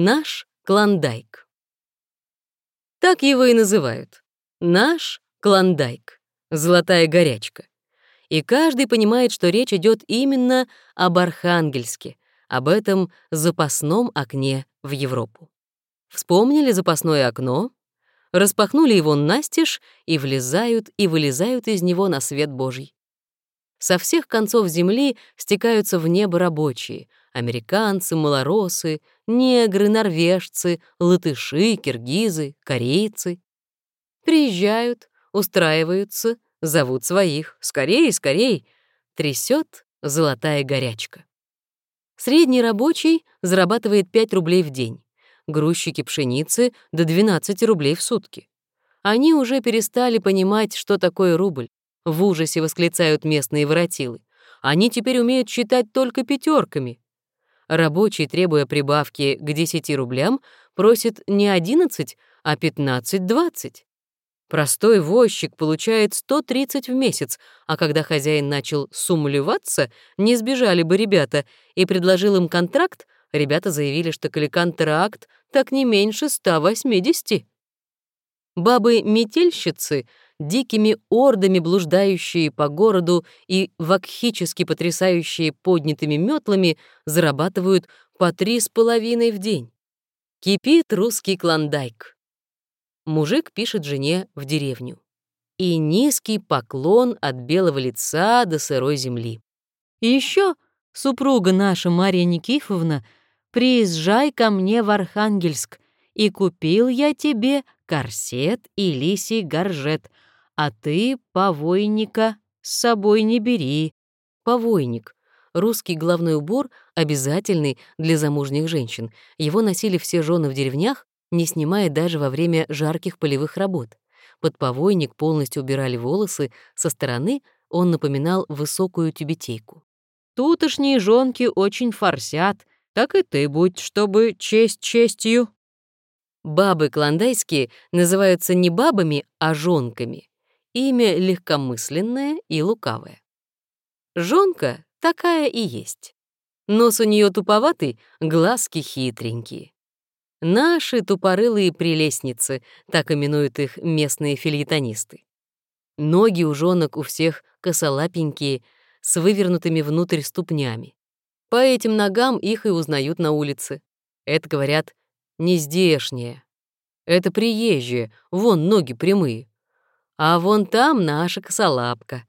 Наш Клондайк. Так его и называют. Наш Клондайк. Золотая горячка. И каждый понимает, что речь идет именно об Архангельске, об этом запасном окне в Европу. Вспомнили запасное окно, распахнули его настежь и влезают и вылезают из него на свет Божий. Со всех концов земли стекаются в небо рабочие — американцы, малоросы, негры, норвежцы, латыши, киргизы, корейцы. Приезжают, устраиваются, зовут своих. Скорей, скорей! Трясет золотая горячка. Средний рабочий зарабатывает 5 рублей в день, грузчики пшеницы — до 12 рублей в сутки. Они уже перестали понимать, что такое рубль. В ужасе восклицают местные воротилы. Они теперь умеют считать только пятерками. Рабочий, требуя прибавки к 10 рублям, просит не 11, а 15-20. Простой возчик получает 130 в месяц, а когда хозяин начал сумлеваться, не сбежали бы ребята, и предложил им контракт, ребята заявили, что коли контракт, так не меньше 180. Бабы-метельщицы — дикими ордами блуждающие по городу и вакхически потрясающие поднятыми метлами, зарабатывают по три с половиной в день. Кипит русский клондайк. Мужик пишет жене в деревню. И низкий поклон от белого лица до сырой земли. И еще, супруга наша Мария Никифовна, приезжай ко мне в Архангельск, и купил я тебе корсет и лисий горжет, а ты повойника с собой не бери. Повойник. Русский головной убор обязательный для замужних женщин. Его носили все жены в деревнях, не снимая даже во время жарких полевых работ. Под повойник полностью убирали волосы, со стороны он напоминал высокую тюбетейку. «Тутошние жонки очень форсят, так и ты будь, чтобы честь честью». Бабы клондайские называются не бабами, а жонками имя легкомысленное и лукавое. Жонка такая и есть. Нос у нее туповатый, глазки хитренькие. Наши тупорылые прелестницы, так именуют их местные фильетонисты. Ноги у жонок у всех косолапенькие, с вывернутыми внутрь ступнями. По этим ногам их и узнают на улице. Это, говорят, не здешние. Это приезжие, вон ноги прямые а вон там наша косолапка.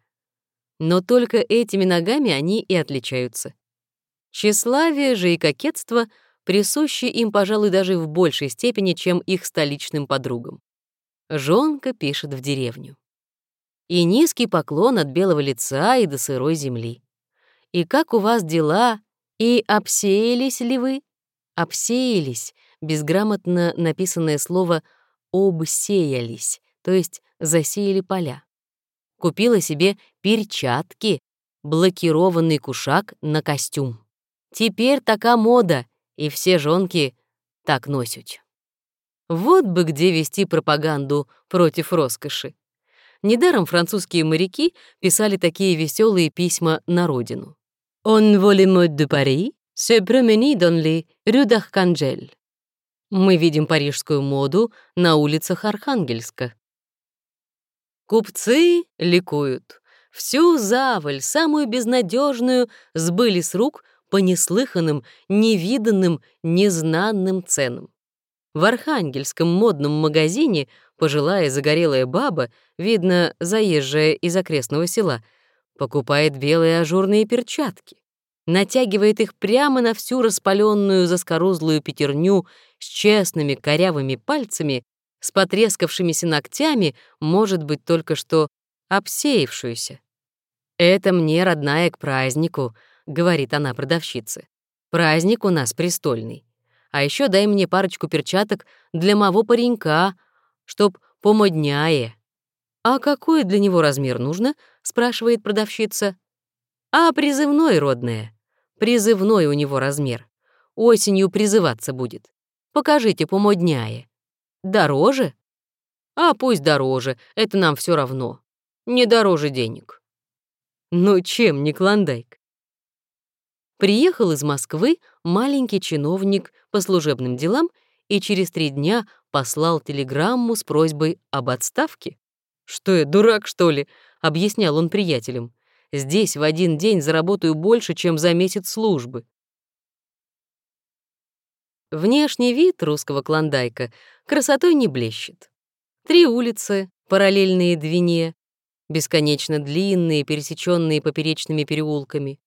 Но только этими ногами они и отличаются. Тщеславие же и кокетство присущи им, пожалуй, даже в большей степени, чем их столичным подругам. Жонка пишет в деревню. И низкий поклон от белого лица и до сырой земли. И как у вас дела? И обсеялись ли вы? Обсеялись, безграмотно написанное слово «обсеялись», то есть засеяли поля. Купила себе перчатки, блокированный кушак на костюм. Теперь такая мода, и все жонки так носят. Вот бы где вести пропаганду против роскоши. Недаром французские моряки писали такие веселые письма на родину. «On voit les modes de Paris, se promener dans les rues d'Arcangel». Мы видим парижскую моду на улицах Архангельска. Купцы ликуют. Всю заваль, самую безнадежную, сбыли с рук по неслыханным, невиданным, незнанным ценам. В архангельском модном магазине пожилая загорелая баба, видно, заезжая из окрестного села, покупает белые ажурные перчатки, натягивает их прямо на всю распаленную заскорузлую пятерню с честными корявыми пальцами с потрескавшимися ногтями, может быть, только что обсеявшуюся. «Это мне, родная, к празднику», — говорит она продавщице. «Праздник у нас престольный. А еще дай мне парочку перчаток для моего паренька, чтоб помодняе». «А какой для него размер нужно?» — спрашивает продавщица. «А призывной, родная. Призывной у него размер. Осенью призываться будет. Покажите помодняе». Дороже? А пусть дороже, это нам все равно. Не дороже денег. Ну чем не клондайк? Приехал из Москвы маленький чиновник по служебным делам и через три дня послал телеграмму с просьбой об отставке. «Что я, дурак, что ли?» — объяснял он приятелям. «Здесь в один день заработаю больше, чем за месяц службы». Внешний вид русского клондайка красотой не блещет. Три улицы, параллельные Двине, бесконечно длинные, пересеченные поперечными переулками.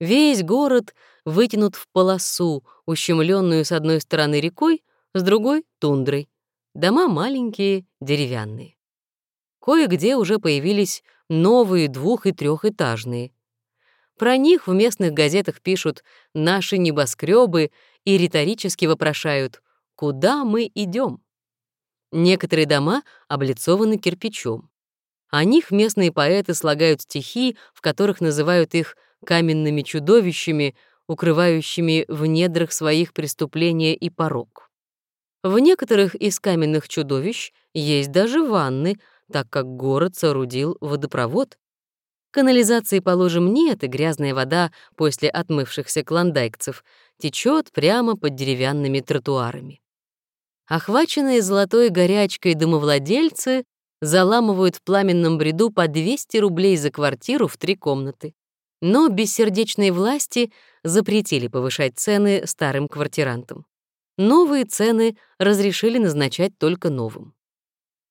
Весь город вытянут в полосу, ущемленную с одной стороны рекой, с другой — тундрой. Дома маленькие, деревянные. Кое-где уже появились новые двух- и трехэтажные. Про них в местных газетах пишут «наши небоскребы» и риторически вопрошают «куда мы идем?». Некоторые дома облицованы кирпичом. О них местные поэты слагают стихи, в которых называют их каменными чудовищами, укрывающими в недрах своих преступления и порок. В некоторых из каменных чудовищ есть даже ванны, так как город соорудил водопровод. Канализации, положим, нет, и грязная вода после отмывшихся клондайкцев течет прямо под деревянными тротуарами. Охваченные золотой горячкой домовладельцы заламывают в пламенном бреду по 200 рублей за квартиру в три комнаты. Но бессердечные власти запретили повышать цены старым квартирантам. Новые цены разрешили назначать только новым.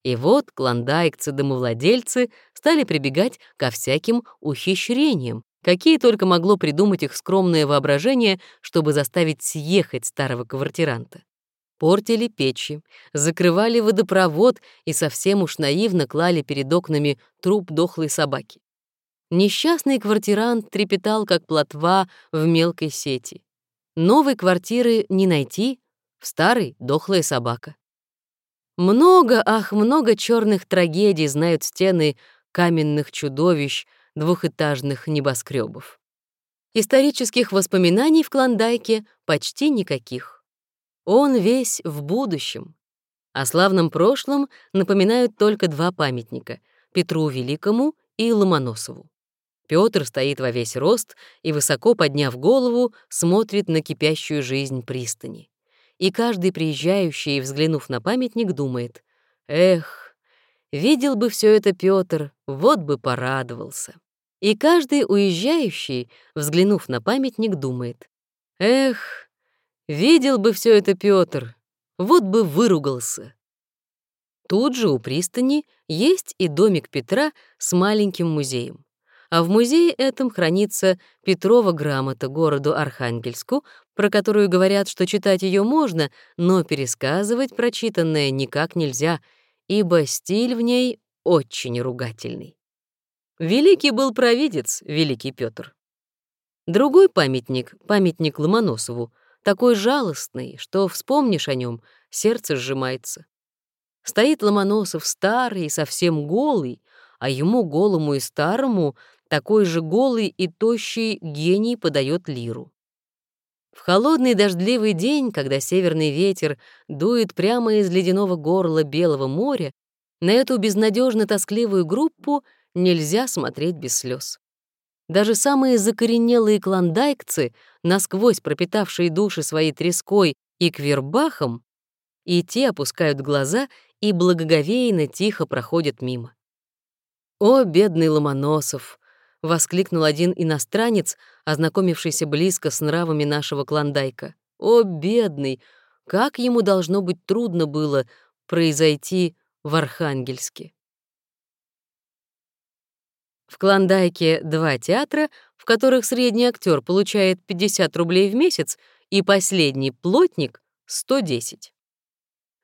И вот клондайкцы-домовладельцы стали прибегать ко всяким ухищрениям, какие только могло придумать их скромное воображение, чтобы заставить съехать старого квартиранта. Портили печи, закрывали водопровод и совсем уж наивно клали перед окнами труп дохлой собаки. Несчастный квартирант трепетал, как плотва в мелкой сети. Новой квартиры не найти, в старой — дохлая собака. Много, ах, много черных трагедий знают стены каменных чудовищ, двухэтажных небоскребов. Исторических воспоминаний в Клондайке почти никаких. Он весь в будущем. О славном прошлом напоминают только два памятника — Петру Великому и Ломоносову. Петр стоит во весь рост и, высоко подняв голову, смотрит на кипящую жизнь пристани. И каждый приезжающий, взглянув на памятник, думает, «Эх, видел бы все это Петр, вот бы порадовался». И каждый уезжающий, взглянув на памятник, думает, «Эх, видел бы все это Петр, вот бы выругался». Тут же у пристани есть и домик Петра с маленьким музеем а в музее этом хранится Петрова грамота городу Архангельску, про которую говорят, что читать ее можно, но пересказывать прочитанное никак нельзя, ибо стиль в ней очень ругательный. Великий был провидец, великий Петр. Другой памятник, памятник Ломоносову, такой жалостный, что вспомнишь о нем, сердце сжимается. Стоит Ломоносов старый совсем голый, а ему голому и старому такой же голый и тощий гений подает лиру. В холодный дождливый день, когда северный ветер дует прямо из ледяного горла Белого моря, на эту безнадежно тоскливую группу нельзя смотреть без слез. Даже самые закоренелые клондайкцы, насквозь пропитавшие души своей треской и квербахом, и те опускают глаза и благоговейно тихо проходят мимо. О, бедный Ломоносов! — воскликнул один иностранец, ознакомившийся близко с нравами нашего клондайка. «О, бедный! Как ему должно быть трудно было произойти в Архангельске!» В Клондайке два театра, в которых средний актер получает 50 рублей в месяц и последний плотник — 110.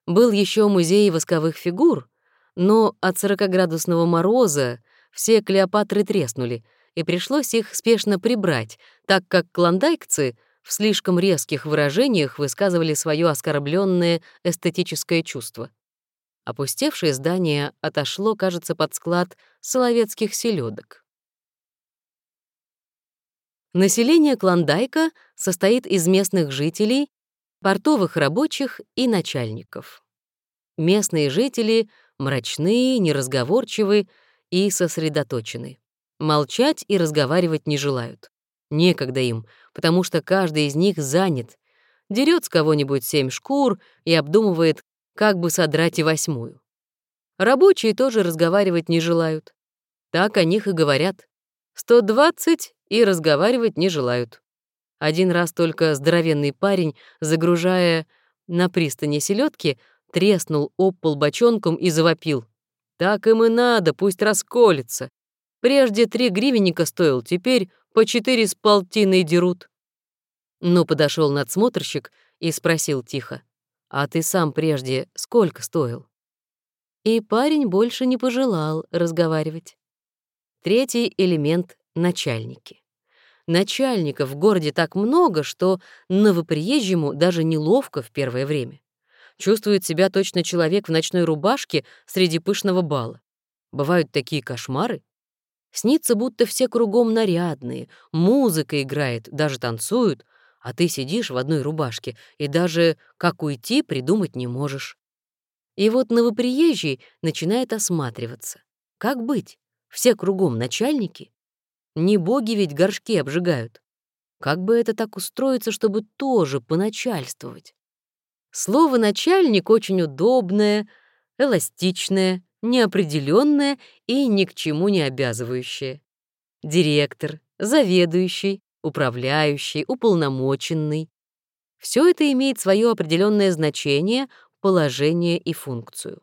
Был еще музей восковых фигур, но от 40-градусного мороза все Клеопатры треснули, и пришлось их спешно прибрать, так как клондайкцы в слишком резких выражениях высказывали свое оскорбленное эстетическое чувство. Опустевшее здание отошло, кажется, под склад соловецких селедок. Население Клондайка состоит из местных жителей, портовых рабочих и начальников. Местные жители мрачные, неразговорчивые, и сосредоточены. Молчать и разговаривать не желают. Некогда им, потому что каждый из них занят, дерет с кого-нибудь семь шкур и обдумывает, как бы содрать и восьмую. Рабочие тоже разговаривать не желают. Так о них и говорят. 120 и разговаривать не желают. Один раз только здоровенный парень, загружая на пристани селедки, треснул об пол бочонком и завопил. «Так им и надо, пусть расколется. Прежде три гривенника стоил, теперь по четыре с полтиной дерут». Но подошел надсмотрщик и спросил тихо, «А ты сам прежде сколько стоил?» И парень больше не пожелал разговаривать. Третий элемент — начальники. Начальников в городе так много, что новоприезжему даже неловко в первое время. Чувствует себя точно человек в ночной рубашке среди пышного бала. Бывают такие кошмары. Снится, будто все кругом нарядные, музыка играет, даже танцуют, а ты сидишь в одной рубашке и даже как уйти придумать не можешь. И вот новоприезжий начинает осматриваться. Как быть? Все кругом начальники? Не боги ведь горшки обжигают. Как бы это так устроиться, чтобы тоже поначальствовать? Слово «начальник» очень удобное, эластичное, неопределенное и ни к чему не обязывающее. Директор, заведующий, управляющий, уполномоченный. Все это имеет свое определенное значение, положение и функцию.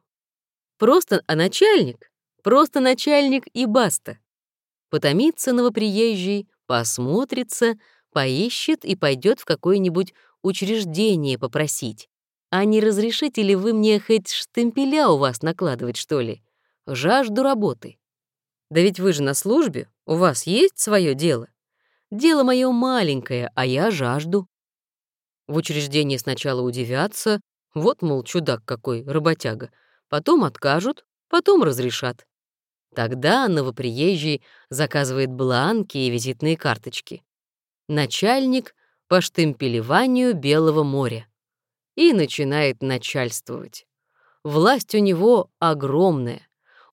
Просто а начальник, просто начальник и баста. Потомится новоприезжий, посмотрится, поищет и пойдет в какое-нибудь учреждение попросить. А не разрешите ли вы мне хоть штемпеля у вас накладывать, что ли? Жажду работы. Да ведь вы же на службе, у вас есть свое дело. Дело мое маленькое, а я жажду. В учреждении сначала удивятся, вот, мол, чудак какой, работяга. Потом откажут, потом разрешат. Тогда новоприезжий заказывает бланки и визитные карточки. Начальник по штемпелеванию Белого моря. И начинает начальствовать. Власть у него огромная.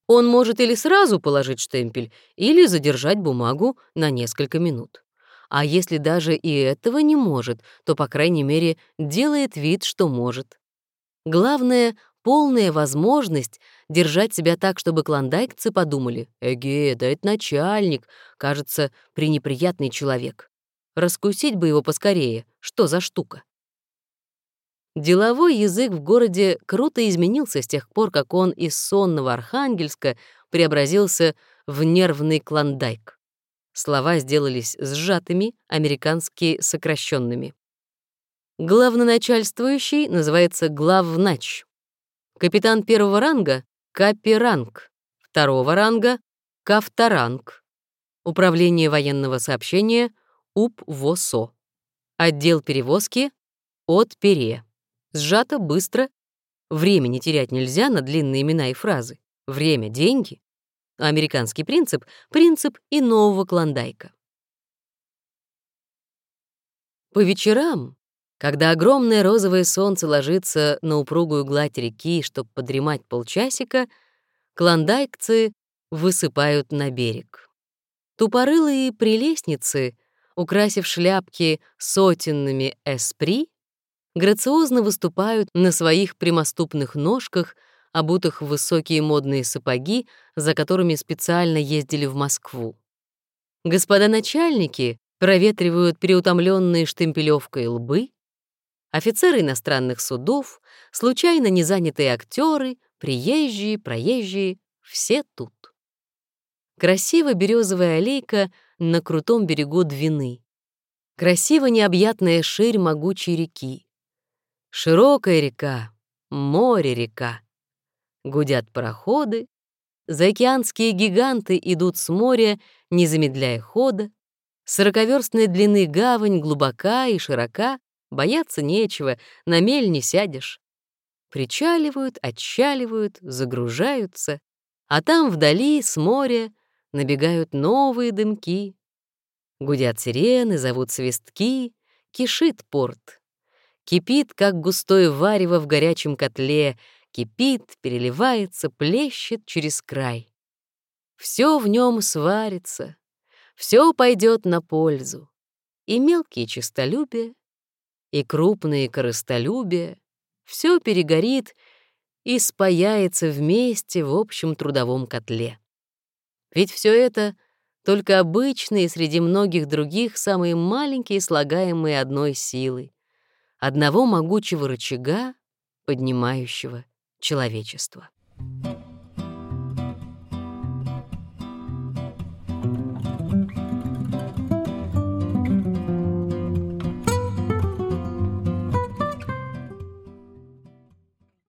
Он может или сразу положить штемпель, или задержать бумагу на несколько минут. А если даже и этого не может, то, по крайней мере, делает вид, что может. Главное полная возможность держать себя так, чтобы клондайкцы подумали, «Эге, да это начальник, кажется, пренеприятный человек. Раскусить бы его поскорее, что за штука?» Деловой язык в городе круто изменился с тех пор, как он из сонного Архангельска преобразился в нервный клондайк. Слова сделались сжатыми, американские сокращенными. Главноначальствующий называется главнач. Капитан первого ранга — капиранг, второго ранга — кавторанг. Управление военного сообщения — УПВОСО. Отдел перевозки — от пере. Сжато, быстро. Времени терять нельзя на длинные имена и фразы. Время — деньги. Американский принцип — принцип и нового клондайка. По вечерам когда огромное розовое солнце ложится на упругую гладь реки, чтобы подремать полчасика, клондайкцы высыпают на берег. Тупорылые прелестницы, украсив шляпки сотенными эспри, грациозно выступают на своих прямоступных ножках, обутых в высокие модные сапоги, за которыми специально ездили в Москву. Господа начальники проветривают переутомленные штемпелевкой лбы, Офицеры иностранных судов, случайно незанятые актеры, приезжие, проезжие — все тут. Красиво березовая аллейка на крутом берегу Двины. Красиво необъятная ширь могучей реки. Широкая река, море-река. Гудят пароходы, заокеанские гиганты идут с моря, не замедляя хода. Сороковерстной длины гавань глубока и широка, Бояться нечего, на мель не сядешь. Причаливают, отчаливают, загружаются, а там вдали, с моря, набегают новые дымки. Гудят сирены, зовут свистки, кишит порт. Кипит, как густое варево в горячем котле, кипит, переливается, плещет через край. Все в нем сварится, все пойдет на пользу. и мелкие честолюбия, и крупные корыстолюбия, все перегорит и спаяется вместе в общем трудовом котле. Ведь все это только обычные среди многих других самые маленькие слагаемые одной силой, одного могучего рычага, поднимающего человечество. Thank you.